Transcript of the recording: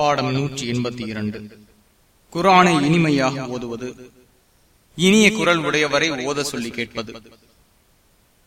பாடம் நூற்றி எண்பத்தி இரண்டு. குரானை இனிமையாக ஓதுவது. இனிய குரல் உடையவரை ஓத சொல்லி கேட்பது.